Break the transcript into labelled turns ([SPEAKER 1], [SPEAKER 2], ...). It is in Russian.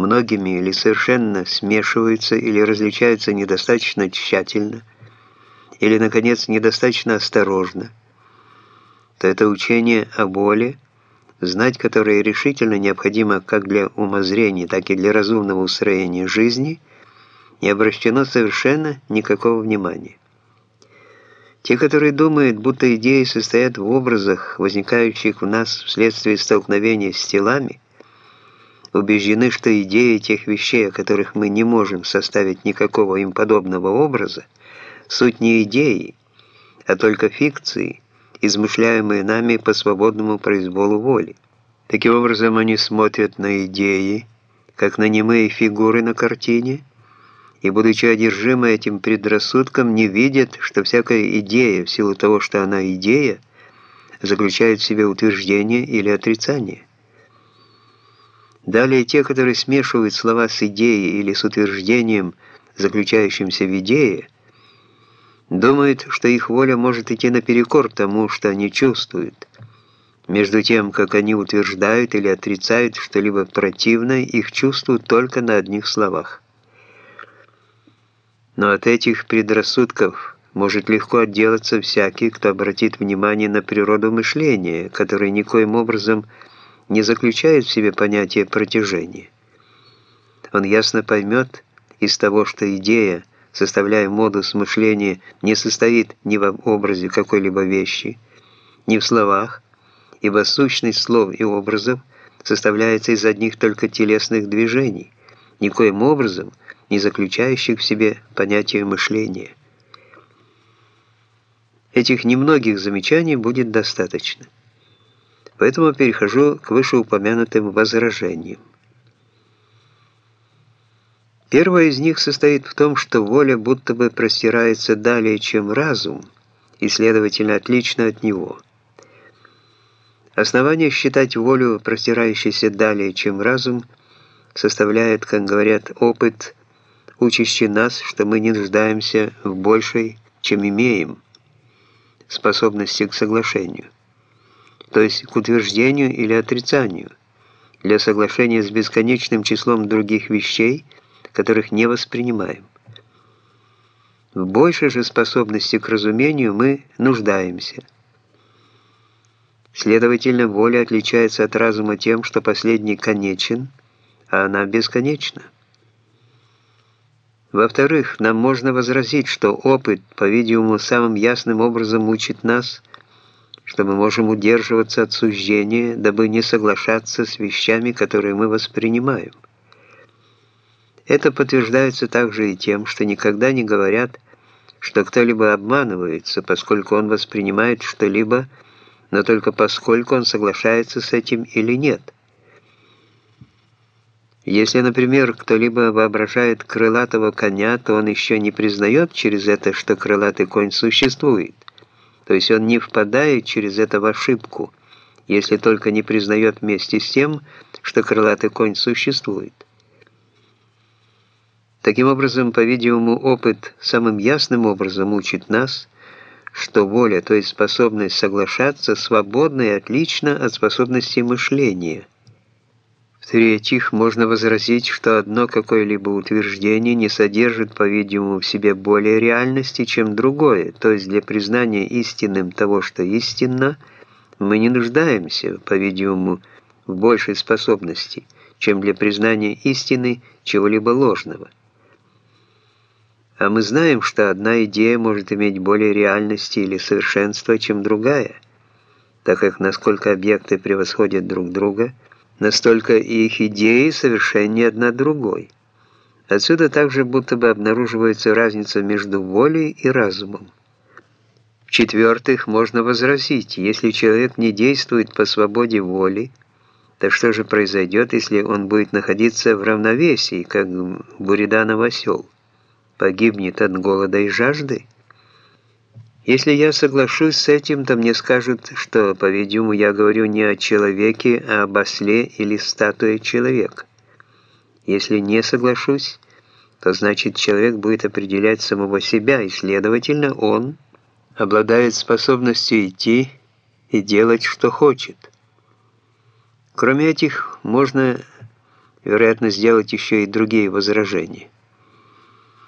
[SPEAKER 1] многими или совершенно смешиваются или различаются недостаточно тщательно, или, наконец, недостаточно осторожно, то это учение о боли, знать которое решительно необходимо как для умозрения, так и для разумного устроения жизни, не обращено совершенно никакого внимания. Те, которые думают, будто идеи состоят в образах, возникающих в нас вследствие столкновения с телами, убеждены, что идеи тех вещей, о которых мы не можем составить никакого им подобного образа, суть не идеи, а только фикции, измышляемые нами по свободному произволу воли. Таким образом, они смотрят на идеи, как на немые фигуры на картине – и, будучи одержимы этим предрассудком, не видят, что всякая идея, в силу того, что она идея, заключает в себе утверждение или отрицание. Далее те, которые смешивают слова с идеей или с утверждением, заключающимся в идее, думают, что их воля может идти наперекор тому, что они чувствуют, между тем, как они утверждают или отрицают что-либо противное их чувству только на одних словах. Но от этих предрассудков может легко отделаться всякий, кто обратит внимание на природу мышления, которое никоим образом не заключает в себе понятие протяжения. Он ясно поймет из того, что идея, составляя модус мышления, не состоит ни в образе какой-либо вещи, ни в словах, ибо сущность слов и образов составляется из одних только телесных движений, никоим образом – не заключающих в себе понятие мышления. Этих немногих замечаний будет достаточно. Поэтому перехожу к вышеупомянутым возражениям. Первое из них состоит в том, что воля будто бы простирается далее, чем разум, и, следовательно, отлично от него. Основание считать волю, простирающейся далее, чем разум, составляет, как говорят, опыт учащий нас, что мы не нуждаемся в большей, чем имеем, способности к соглашению, то есть к утверждению или отрицанию, для соглашения с бесконечным числом других вещей, которых не воспринимаем. В большей же способности к разумению мы нуждаемся. Следовательно, воля отличается от разума тем, что последний конечен, а она бесконечна. Во-вторых, нам можно возразить, что опыт, по-видимому, самым ясным образом учит нас, что мы можем удерживаться от суждения, дабы не соглашаться с вещами, которые мы воспринимаем. Это подтверждается также и тем, что никогда не говорят, что кто-либо обманывается, поскольку он воспринимает что-либо, но только поскольку он соглашается с этим или нет – если, например, кто-либо воображает крылатого коня, то он еще не признает через это, что крылатый конь существует. То есть он не впадает через это в ошибку, если только не признает вместе с тем, что крылатый конь существует. Таким образом, по-видимому, опыт самым ясным образом учит нас, что воля, то есть способность соглашаться, свободна и отлична от способности мышления – в-третьих, можно возразить, что одно какое-либо утверждение не содержит, по-видимому, в себе более реальности, чем другое, то есть для признания истинным того, что истинно, мы не нуждаемся, по-видимому, в большей способности, чем для признания истины чего-либо ложного. А мы знаем, что одна идея может иметь более реальности или совершенства, чем другая, так как насколько объекты превосходят друг друга – настолько и их идеи совершеннее одна другой. Отсюда также будто бы обнаруживается разница между волей и разумом. В-четвертых, можно возразить, если человек не действует по свободе воли, то что же произойдет, если он будет находиться в равновесии, как Буриданов осел? Погибнет от голода и жажды? Если я соглашусь с этим, то мне скажут, что, по-видимому, я говорю не о человеке, а об осле или статуе человека. Если не соглашусь, то значит человек будет определять самого себя, и, следовательно, он обладает способностью идти и делать, что хочет. Кроме этих, можно вероятно, сделать еще и другие возражения.